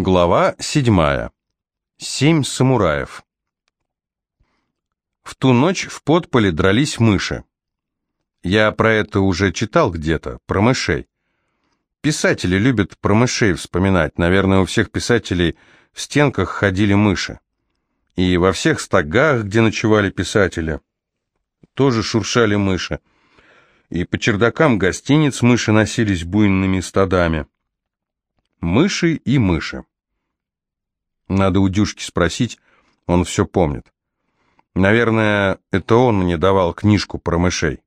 Глава седьмая. Семь самураев. В ту ночь в подполе дрались мыши. Я про это уже читал где-то, про мышей. Писатели любят про мышей вспоминать. Наверное, у всех писателей в стенках ходили мыши. И во всех стогах, где ночевали писатели, тоже шуршали мыши. И по чердакам гостиниц мыши носились буйными стадами. Мыши и мыши. Надо у Дюшки спросить, он все помнит. Наверное, это он мне давал книжку про мышей.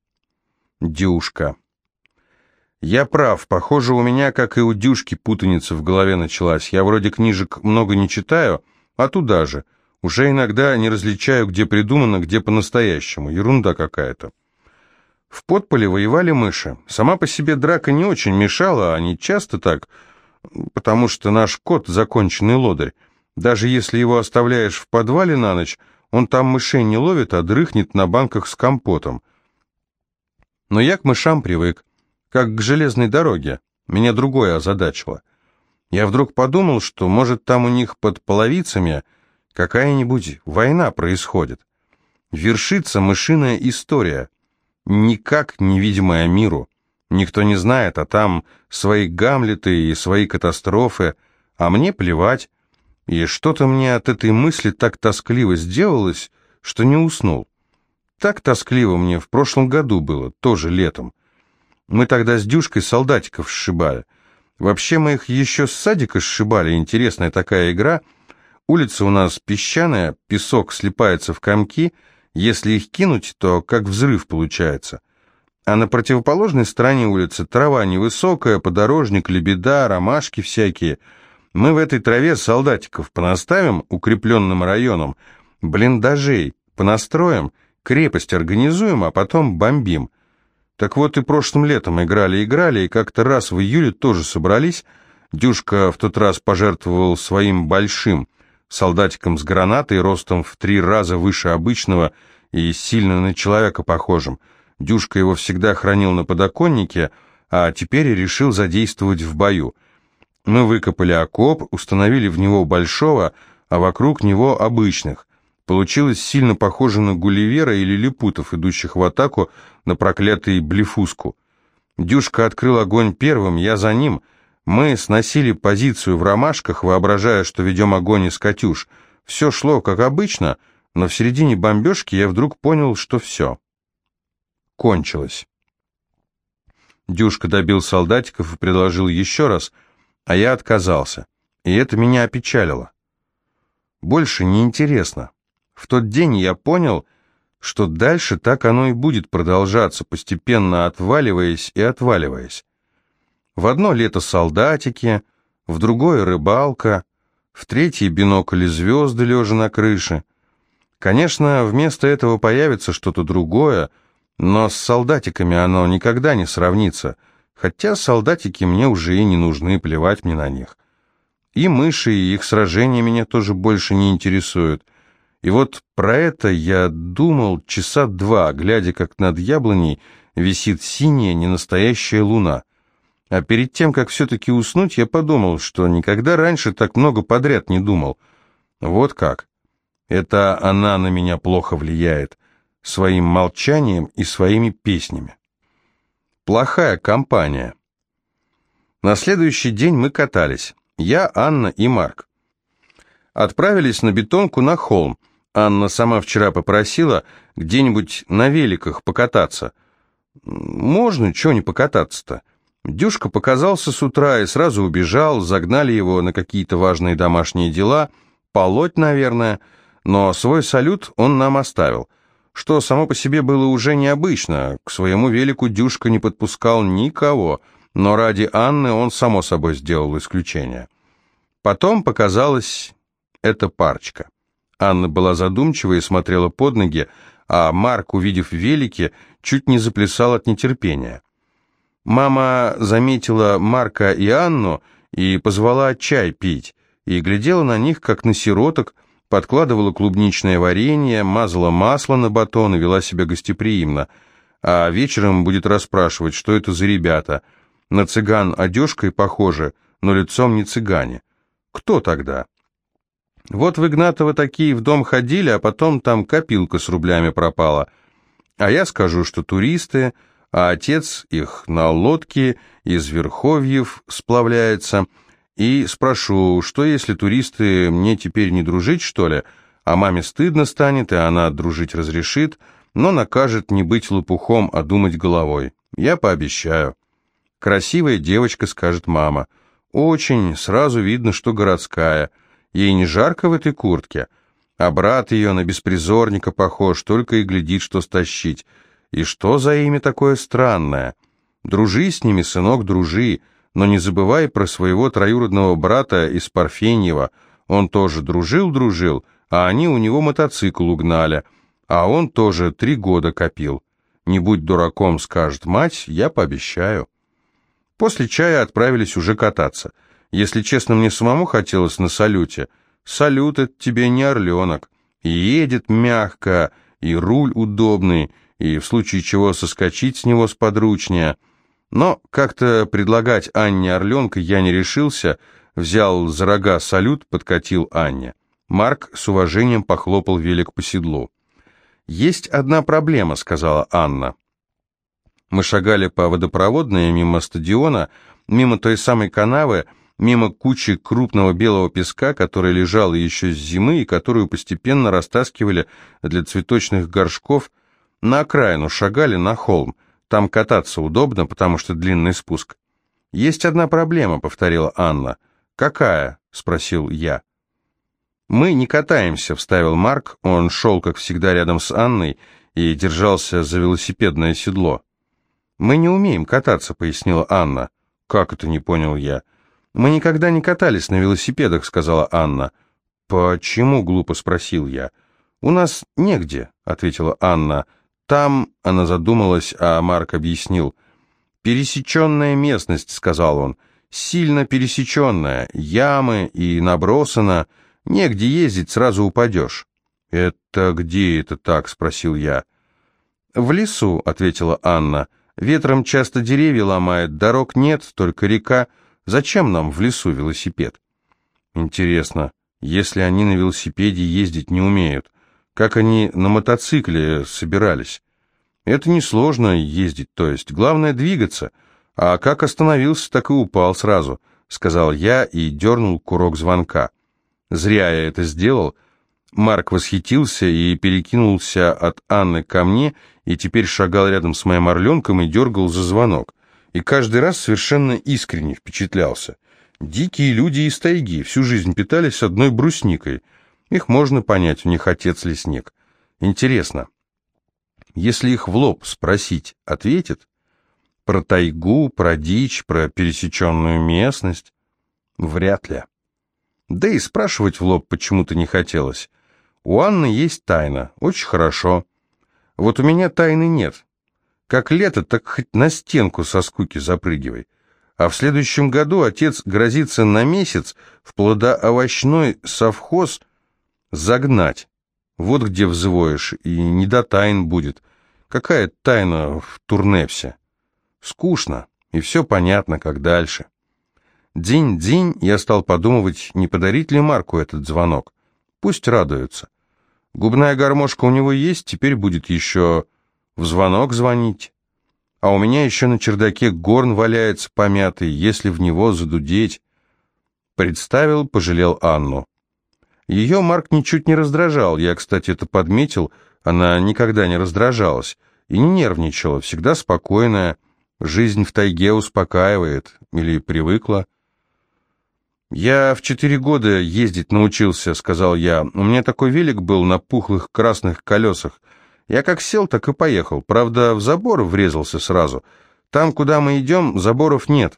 Дюшка. Я прав, похоже, у меня, как и у Дюшки, путаница в голове началась. Я вроде книжек много не читаю, а туда же. Уже иногда не различаю, где придумано, где по-настоящему. Ерунда какая-то. В подполе воевали мыши. Сама по себе драка не очень мешала, они часто так потому что наш кот законченный лодырь. Даже если его оставляешь в подвале на ночь, он там мышей не ловит, а дрыхнет на банках с компотом. Но я к мышам привык, как к железной дороге. Меня другое озадачило. Я вдруг подумал, что, может, там у них под половицами какая-нибудь война происходит. Вершится мышиная история, никак невидимая миру. Никто не знает, а там свои Гамлеты и свои катастрофы, а мне плевать. И что-то мне от этой мысли так тоскливо сделалось, что не уснул. Так тоскливо мне в прошлом году было, тоже летом. Мы тогда с Дюшкой солдатиков сшибали. Вообще мы их еще с садика сшибали, интересная такая игра. Улица у нас песчаная, песок слипается в комки, если их кинуть, то как взрыв получается а на противоположной стороне улицы трава невысокая, подорожник, лебеда, ромашки всякие. Мы в этой траве солдатиков понаставим укрепленным районом, блиндажей понастроим, крепость организуем, а потом бомбим. Так вот и прошлым летом играли-играли, и как-то раз в июле тоже собрались. Дюшка в тот раз пожертвовал своим большим солдатиком с гранатой, ростом в три раза выше обычного и сильно на человека похожим – Дюшка его всегда хранил на подоконнике, а теперь решил задействовать в бою. Мы выкопали окоп, установили в него большого, а вокруг него обычных. Получилось сильно похоже на Гулливера или Липутов, идущих в атаку на проклятый блефуску. Дюшка открыл огонь первым, я за ним. Мы сносили позицию в ромашках, воображая, что ведем огонь из «Катюш». Все шло как обычно, но в середине бомбежки я вдруг понял, что все кончилось. Дюшка добил солдатиков и предложил еще раз, а я отказался, и это меня опечалило. Больше не интересно. В тот день я понял, что дальше так оно и будет продолжаться, постепенно отваливаясь и отваливаясь. В одно лето солдатики, в другое рыбалка, в третье бинокль и звезды, лежа на крыше. Конечно, вместо этого появится что-то другое, но с солдатиками оно никогда не сравнится, хотя солдатики мне уже и не нужны, плевать мне на них. И мыши, и их сражения меня тоже больше не интересуют. И вот про это я думал часа два, глядя, как над яблоней висит синяя ненастоящая луна. А перед тем, как все-таки уснуть, я подумал, что никогда раньше так много подряд не думал. Вот как. Это она на меня плохо влияет своим молчанием и своими песнями. Плохая компания. На следующий день мы катались. Я, Анна и Марк. Отправились на бетонку на холм. Анна сама вчера попросила где-нибудь на великах покататься. Можно, чего не покататься-то? Дюшка показался с утра и сразу убежал, загнали его на какие-то важные домашние дела, полоть, наверное, но свой салют он нам оставил – что само по себе было уже необычно. К своему велику Дюшка не подпускал никого, но ради Анны он, само собой, сделал исключение. Потом показалась эта парочка. Анна была задумчива и смотрела под ноги, а Марк, увидев велики, чуть не заплясал от нетерпения. Мама заметила Марка и Анну и позвала чай пить, и глядела на них, как на сироток, подкладывала клубничное варенье, мазала масло на батон и вела себя гостеприимно. А вечером будет расспрашивать, что это за ребята. На цыган одежкой похоже, но лицом не цыгане. Кто тогда? Вот в Игнатово такие в дом ходили, а потом там копилка с рублями пропала. А я скажу, что туристы, а отец их на лодке из Верховьев сплавляется. И спрошу, что если туристы мне теперь не дружить, что ли? А маме стыдно станет, и она дружить разрешит, но накажет не быть лопухом, а думать головой. Я пообещаю. Красивая девочка, скажет мама. Очень, сразу видно, что городская. Ей не жарко в этой куртке. А брат ее на беспризорника похож, только и глядит, что стащить. И что за имя такое странное? Дружи с ними, сынок, дружи, но не забывай про своего троюродного брата из Парфеньева. Он тоже дружил-дружил, а они у него мотоцикл угнали, а он тоже три года копил. Не будь дураком, скажет мать, я пообещаю. После чая отправились уже кататься. Если честно, мне самому хотелось на салюте. Салют — это тебе не орленок. Едет мягко, и руль удобный, и в случае чего соскочить с него сподручнее. Но как-то предлагать Анне орленка я не решился, взял за рога салют, подкатил Анне. Марк с уважением похлопал велик по седлу. «Есть одна проблема», — сказала Анна. Мы шагали по водопроводной мимо стадиона, мимо той самой канавы, мимо кучи крупного белого песка, который лежал еще с зимы и которую постепенно растаскивали для цветочных горшков, на окраину шагали на холм. Там кататься удобно, потому что длинный спуск. «Есть одна проблема», — повторила Анна. «Какая?» — спросил я. «Мы не катаемся», — вставил Марк. Он шел, как всегда, рядом с Анной и держался за велосипедное седло. «Мы не умеем кататься», — пояснила Анна. «Как это, не понял я?» «Мы никогда не катались на велосипедах», — сказала Анна. «Почему?» — глупо спросил я. «У нас негде», — ответила Анна. «Там...» — она задумалась, а Марк объяснил. «Пересеченная местность», — сказал он. «Сильно пересеченная. Ямы и набросано...» Негде ездить, сразу упадешь». «Это где это так?» — спросил я. «В лесу», — ответила Анна. «Ветром часто деревья ломает, дорог нет, только река. Зачем нам в лесу велосипед?» «Интересно, если они на велосипеде ездить не умеют, как они на мотоцикле собирались?» «Это несложно ездить, то есть. Главное двигаться. А как остановился, так и упал сразу», — сказал я и дернул курок звонка. Зря я это сделал. Марк восхитился и перекинулся от Анны ко мне, и теперь шагал рядом с моим орленком и дергал за звонок. И каждый раз совершенно искренне впечатлялся. Дикие люди из тайги всю жизнь питались одной брусникой. Их можно понять, у них отец лесник. Интересно, если их в лоб спросить, ответит? Про тайгу, про дичь, про пересеченную местность? Вряд ли. Да и спрашивать в лоб почему-то не хотелось. У Анны есть тайна, очень хорошо. Вот у меня тайны нет. Как лето, так хоть на стенку со скуки запрыгивай. А в следующем году отец грозится на месяц в плодоовощной совхоз загнать. Вот где взвоишь, и не до тайн будет. Какая тайна в Турнепсе? Скучно, и все понятно, как дальше. День-день я стал подумывать, не подарить ли Марку этот звонок. Пусть радуется. Губная гармошка у него есть, теперь будет еще в звонок звонить. А у меня еще на чердаке горн валяется помятый, если в него задудеть. Представил, пожалел Анну. Ее Марк ничуть не раздражал, я, кстати, это подметил, она никогда не раздражалась и не нервничала, всегда спокойная. Жизнь в тайге успокаивает, или привыкла. «Я в четыре года ездить научился», — сказал я. «У меня такой велик был на пухлых красных колесах. Я как сел, так и поехал. Правда, в забор врезался сразу. Там, куда мы идем, заборов нет.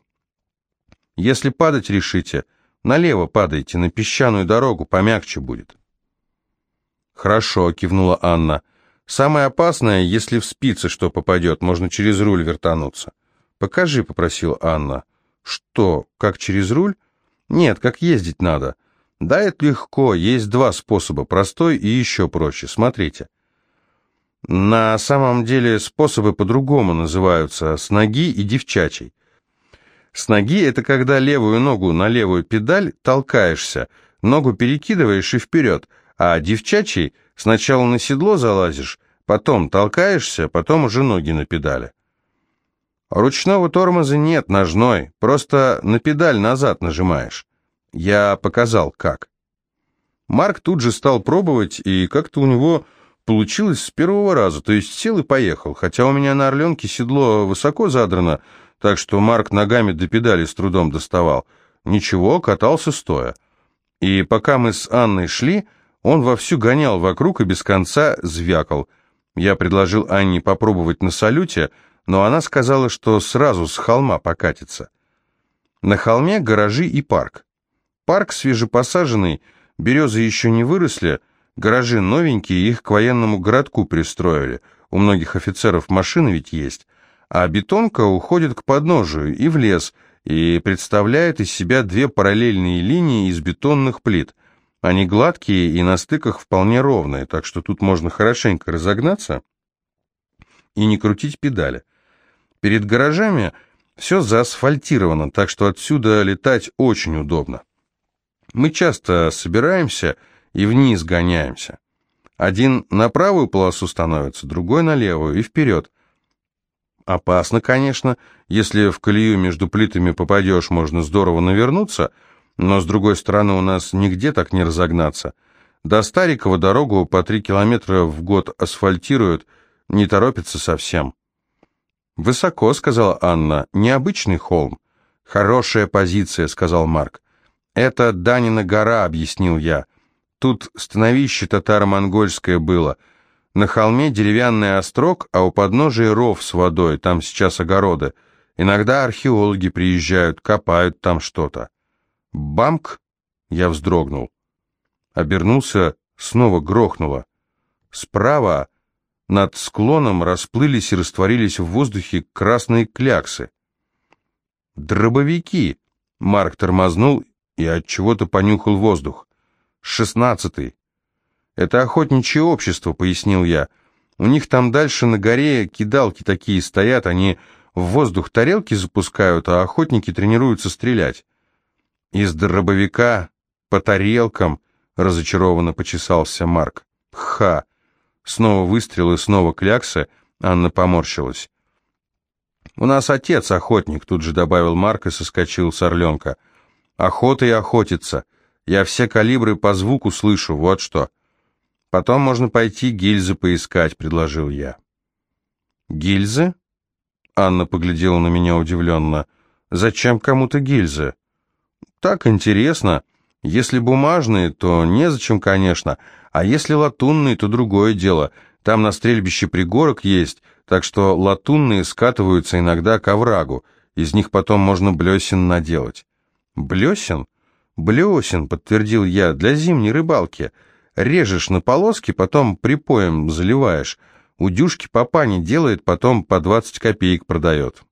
Если падать решите, налево падайте, на песчаную дорогу, помягче будет». «Хорошо», — кивнула Анна. «Самое опасное, если в спицы что попадет, можно через руль вертануться». «Покажи», — попросил Анна. «Что, как через руль?» Нет, как ездить надо. Да, это легко, есть два способа, простой и еще проще. Смотрите. На самом деле способы по-другому называются, с ноги и девчачий. С ноги это когда левую ногу на левую педаль толкаешься, ногу перекидываешь и вперед, а девчачий сначала на седло залазишь, потом толкаешься, потом уже ноги на педали. Ручного тормоза нет, ножной, просто на педаль назад нажимаешь. Я показал, как. Марк тут же стал пробовать, и как-то у него получилось с первого раза, то есть сел и поехал, хотя у меня на Орленке седло высоко задрано, так что Марк ногами до педали с трудом доставал. Ничего, катался стоя. И пока мы с Анной шли, он вовсю гонял вокруг и без конца звякал. Я предложил Анне попробовать на салюте, но она сказала, что сразу с холма покатится. На холме гаражи и парк. Парк свежепосаженный, березы еще не выросли, гаражи новенькие, их к военному городку пристроили. У многих офицеров машины ведь есть. А бетонка уходит к подножию и в лес, и представляет из себя две параллельные линии из бетонных плит. Они гладкие и на стыках вполне ровные, так что тут можно хорошенько разогнаться и не крутить педали. Перед гаражами все заасфальтировано, так что отсюда летать очень удобно. Мы часто собираемся и вниз гоняемся. Один на правую полосу становится, другой на левую и вперед. Опасно, конечно, если в колею между плитами попадешь, можно здорово навернуться, но с другой стороны у нас нигде так не разогнаться. До Старикова дорогу по три километра в год асфальтируют, не торопится совсем. «Высоко», — сказала Анна, — «необычный холм». «Хорошая позиция», — сказал Марк. «Это Данина гора», — объяснил я. «Тут становище татаро-монгольское было. На холме деревянный острог, а у подножия ров с водой, там сейчас огороды. Иногда археологи приезжают, копают там что-то». «Бамк?» — я вздрогнул. Обернулся, снова грохнуло. Справа над склоном расплылись и растворились в воздухе красные кляксы. «Дробовики!» — Марк тормознул и от чего-то понюхал воздух. «Шестнадцатый». «Это охотничье общество», — пояснил я. «У них там дальше на горе кидалки такие стоят, они в воздух тарелки запускают, а охотники тренируются стрелять». «Из дробовика по тарелкам», — разочарованно почесался Марк. «Ха!» Снова выстрелы, снова кляксы, Анна поморщилась. «У нас отец охотник», — тут же добавил Марк и соскочил с орленка. Охота и охотиться. Я все калибры по звуку слышу, вот что. Потом можно пойти гильзы поискать, предложил я. Гильзы? Анна поглядела на меня удивленно. Зачем кому-то гильзы? Так интересно. Если бумажные, то незачем, конечно, а если латунные, то другое дело. Там на стрельбище пригорок есть, так что латунные скатываются иногда к оврагу, из них потом можно блесен наделать. «Блесен?» «Блесен», — подтвердил я, — «для зимней рыбалки. Режешь на полоски, потом припоем заливаешь. У дюшки папа делает, потом по двадцать копеек продает».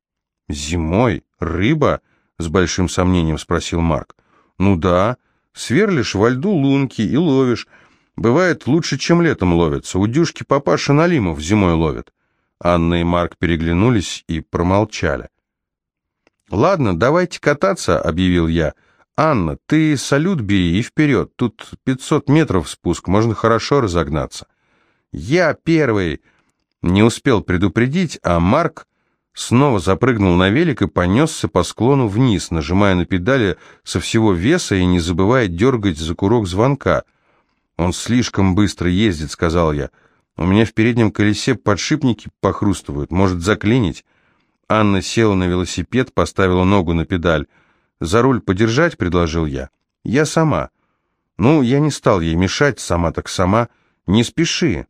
«Зимой? Рыба?» — с большим сомнением спросил Марк. «Ну да. Сверлишь во льду лунки и ловишь. Бывает лучше, чем летом ловится. У дюшки папаша налимов зимой ловит». Анна и Марк переглянулись и промолчали. «Ладно, давайте кататься», — объявил я. «Анна, ты салют бери и вперед. Тут 500 метров спуск, можно хорошо разогнаться». «Я первый!» Не успел предупредить, а Марк снова запрыгнул на велик и понесся по склону вниз, нажимая на педали со всего веса и не забывая дергать за курок звонка. «Он слишком быстро ездит», — сказал я. «У меня в переднем колесе подшипники похрустывают. Может, заклинить?» Анна села на велосипед, поставила ногу на педаль. «За руль подержать?» — предложил я. «Я сама». «Ну, я не стал ей мешать, сама так сама. Не спеши».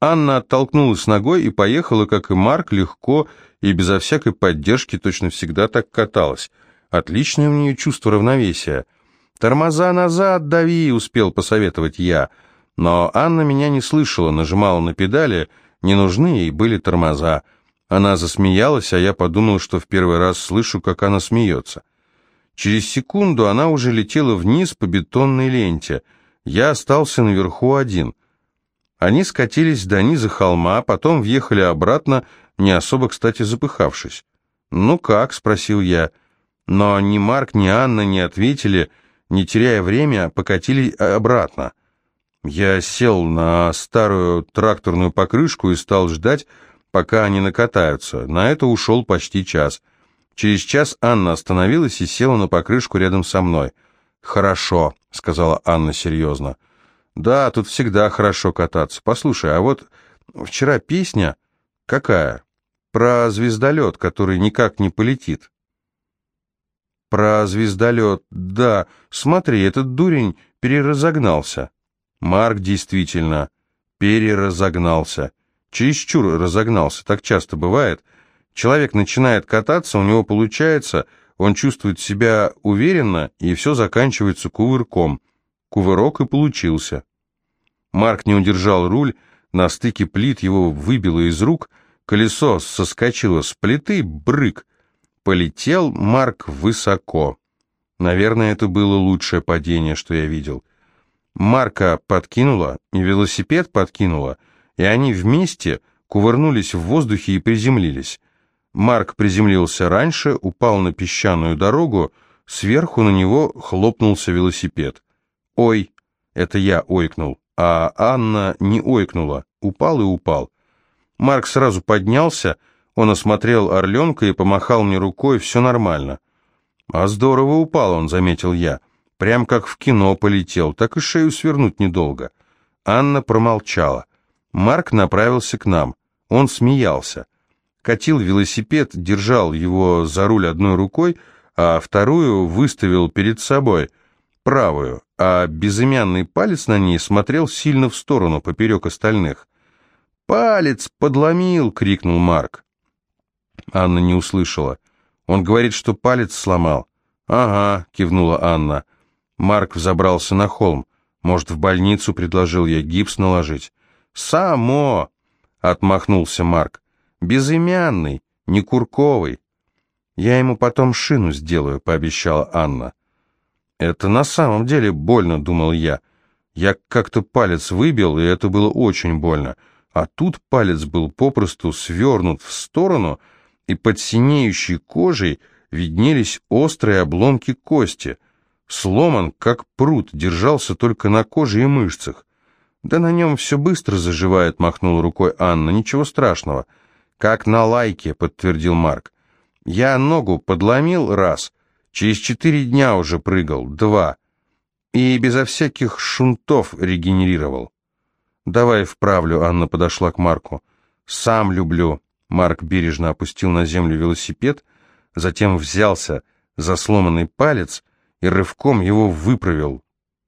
Анна оттолкнулась ногой и поехала, как и Марк, легко и безо всякой поддержки точно всегда так каталась. Отличное у нее чувство равновесия. «Тормоза назад дави!» — успел посоветовать я. Но Анна меня не слышала, нажимала на педали. Не нужны ей были тормоза. Она засмеялась, а я подумал, что в первый раз слышу, как она смеется. Через секунду она уже летела вниз по бетонной ленте. Я остался наверху один. Они скатились до низа холма, потом въехали обратно, не особо, кстати, запыхавшись. «Ну как?» — спросил я. Но ни Марк, ни Анна не ответили, не теряя время, покатили обратно. Я сел на старую тракторную покрышку и стал ждать, пока они накатаются. На это ушел почти час. Через час Анна остановилась и села на покрышку рядом со мной. «Хорошо», — сказала Анна серьезно. «Да, тут всегда хорошо кататься. Послушай, а вот вчера песня какая? Про звездолет, который никак не полетит». «Про звездолет, да. Смотри, этот дурень переразогнался». Марк действительно переразогнался. Чересчур разогнался, так часто бывает. Человек начинает кататься, у него получается, он чувствует себя уверенно, и все заканчивается кувырком. Кувырок и получился. Марк не удержал руль, на стыке плит его выбило из рук, колесо соскочило с плиты, брык. Полетел Марк высоко. Наверное, это было лучшее падение, что я видел. Марка подкинула, и велосипед подкинула, и они вместе кувырнулись в воздухе и приземлились. Марк приземлился раньше, упал на песчаную дорогу, сверху на него хлопнулся велосипед. «Ой!» — это я ойкнул, а Анна не ойкнула, упал и упал. Марк сразу поднялся, он осмотрел орленка и помахал мне рукой, все нормально. «А здорово упал он», — заметил я. «Прям как в кино полетел, так и шею свернуть недолго». Анна промолчала. Марк направился к нам. Он смеялся катил велосипед, держал его за руль одной рукой, а вторую выставил перед собой, правую, а безымянный палец на ней смотрел сильно в сторону, поперек остальных. «Палец подломил!» — крикнул Марк. Анна не услышала. «Он говорит, что палец сломал». «Ага», — кивнула Анна. Марк взобрался на холм. «Может, в больницу?» — предложил я гипс наложить. «Само!» — отмахнулся Марк. Безымянный, не Курковый. Я ему потом шину сделаю, пообещала Анна. Это на самом деле больно, думал я. Я как-то палец выбил, и это было очень больно. А тут палец был попросту свернут в сторону, и под синеющей кожей виднелись острые обломки кости. Сломан, как пруд, держался только на коже и мышцах. «Да на нем все быстро заживает», — махнула рукой Анна. «Ничего страшного». «Как на лайке», — подтвердил Марк. «Я ногу подломил раз, через четыре дня уже прыгал, два, и безо всяких шунтов регенерировал». «Давай вправлю», — Анна подошла к Марку. «Сам люблю». Марк бережно опустил на землю велосипед, затем взялся за сломанный палец и рывком его выправил,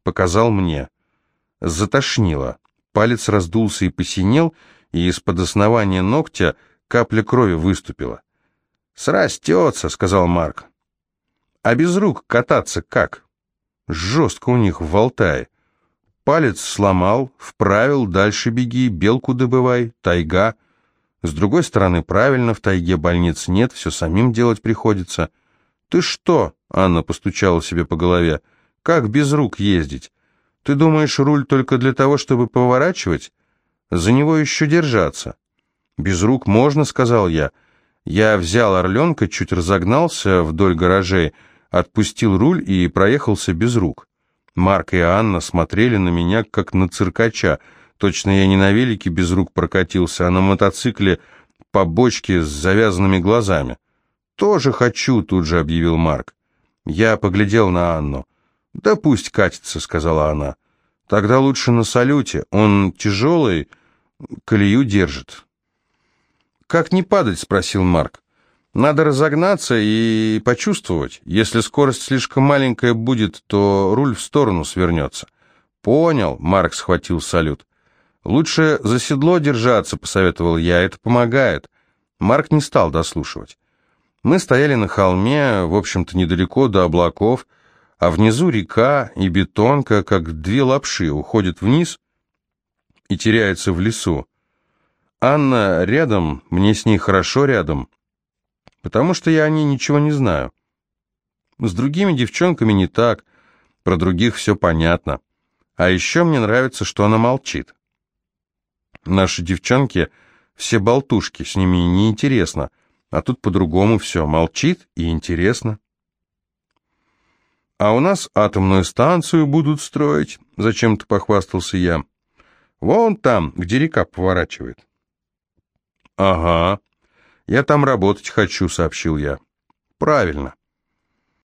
показал мне. Затошнило. Палец раздулся и посинел, и из-под основания ногтя Капля крови выступила. «Срастется», — сказал Марк. «А без рук кататься как?» «Жестко у них в Алтае. Палец сломал, вправил, дальше беги, белку добывай, тайга. С другой стороны, правильно, в тайге больниц нет, все самим делать приходится». «Ты что?» — Анна постучала себе по голове. «Как без рук ездить? Ты думаешь, руль только для того, чтобы поворачивать? За него еще держаться». «Без рук можно», — сказал я. Я взял орленка, чуть разогнался вдоль гаражей, отпустил руль и проехался без рук. Марк и Анна смотрели на меня, как на циркача. Точно я не на велике без рук прокатился, а на мотоцикле по бочке с завязанными глазами. «Тоже хочу», — тут же объявил Марк. Я поглядел на Анну. «Да пусть катится», — сказала она. «Тогда лучше на салюте. Он тяжелый, колею держит». «Как не падать?» — спросил Марк. «Надо разогнаться и почувствовать. Если скорость слишком маленькая будет, то руль в сторону свернется». «Понял», — Марк схватил салют. «Лучше за седло держаться», — посоветовал я, — «это помогает». Марк не стал дослушивать. Мы стояли на холме, в общем-то, недалеко до облаков, а внизу река и бетонка, как две лапши, уходит вниз и теряется в лесу. Анна рядом, мне с ней хорошо рядом, потому что я о ней ничего не знаю. С другими девчонками не так, про других все понятно. А еще мне нравится, что она молчит. Наши девчонки все болтушки, с ними неинтересно. А тут по-другому все, молчит и интересно. «А у нас атомную станцию будут строить», — зачем-то похвастался я. «Вон там, где река поворачивает». «Ага, я там работать хочу», — сообщил я. «Правильно.